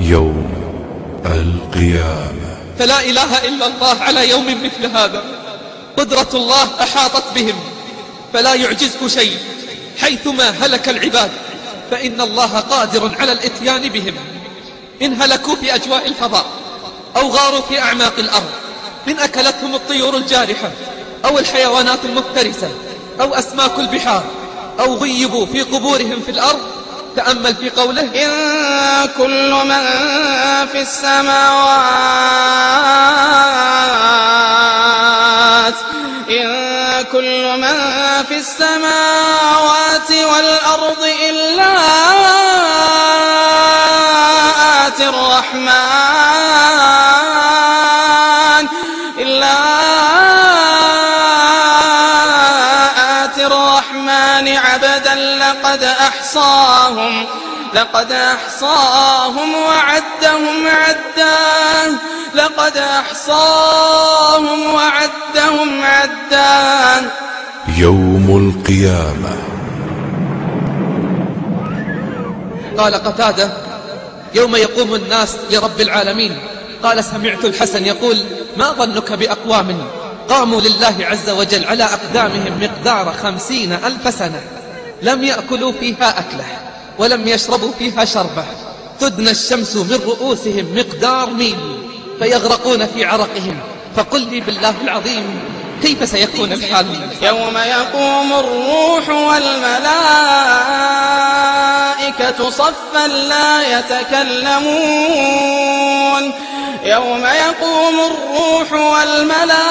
يوم القيامة. فلا إله إلا الله على يوم مثل هذا. قدرة الله أحاطت بهم. فلا يعجزه شيء. حيثما هلك العباد فإن الله قادر على الإتيان بهم. إن هلكوا في أجواء الفضاء أو غاروا في أعماق الأرض إن أكلتهم الطيور الجارحة أو الحيوانات المفترسة أو أسماك البحار أو غيبوا في قبورهم في الأرض تأمل في قوله إن كل من في السماوات إن كل من في السماوات والأرض إلا آتي الرحمن إلا عبدا لقد أحصاهم لقد أحصاهم وعدهم عدا لقد أحصاهم وعدهم عدا. يوم القيامة. قال قتادة يوم يقوم الناس لرب العالمين قال سمعت الحسن يقول ما ظنك بأقوام قاموا لله عز وجل على أقدامهم مقدار خمسين ألف سنة؟ لم يأكلوا فيها أكله ولم يشربوا فيها شربة. تدنى الشمس من رؤوسهم مقدار ميل فيغرقون في عرقهم. فقل لي بالله العظيم كيف سيكون الحال؟ يوم يقوم الروح والملائكة صفا لا يتكلمون. يوم يقوم الروح والملائكة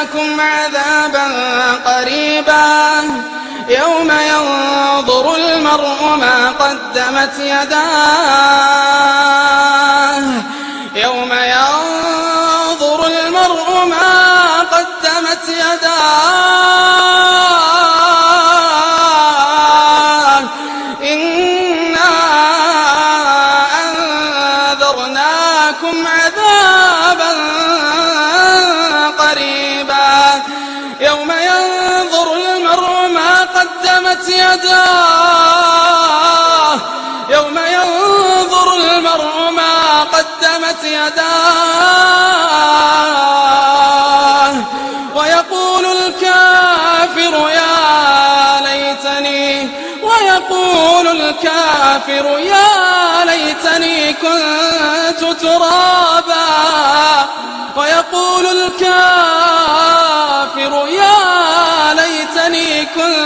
أنذرناكم عذابا قريبا. يوم ينظر المرء ما قدمت يداه. يوم ينظر المرء ما قدمت يداه. إنا أنذرناكم قدمت يداه يوم ينظر المرء ما قدمت يداه ويقول الكافر يا ليتني ويقول الكافر يا ليتني كنت ترابا ويقول الكافر يا ليتني كنت